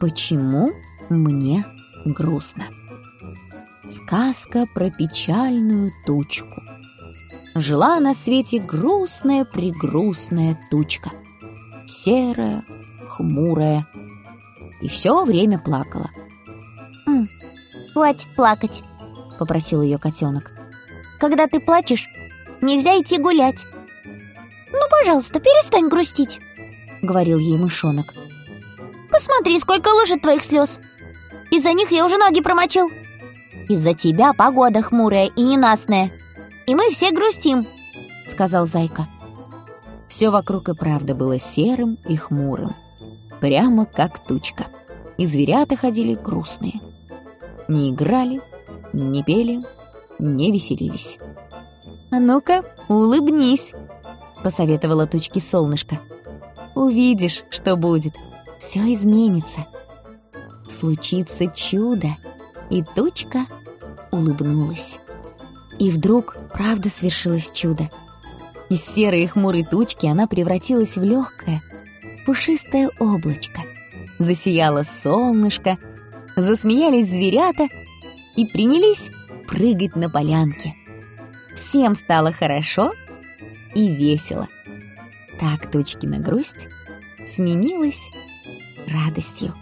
Почему мне грустно? Сказка про печальную тучку. Жила на свете грустная-прегрустная тучка. Серая, хмурая. И все время плакала. «М, «Хватит плакать», — попросил ее котенок. «Когда ты плачешь, нельзя идти гулять». «Ну, пожалуйста, перестань грустить», — говорил ей мышонок. «Посмотри, сколько луж от твоих слез. Из-за них я уже ноги промочил. Из-за тебя погода хмурая и ненастная. И мы все грустим», — сказал Зайка. Все вокруг и правда было серым и хмурым. Прямо как тучка. И зверята ходили грустные. Не играли, не пели, не веселились. «А ну-ка, улыбнись!» — посоветовала тучке солнышко. «Увидишь, что будет. Все изменится. Случится чудо!» И тучка улыбнулась. И вдруг правда свершилось чудо. Из серой и хмурой тучки она превратилась в легкое, пушистое облачко. Засияло солнышко, засмеялись зверята и принялись прыгать на полянке. Всем стало хорошо и весело. Так Тучкина грусть сменилась радостью.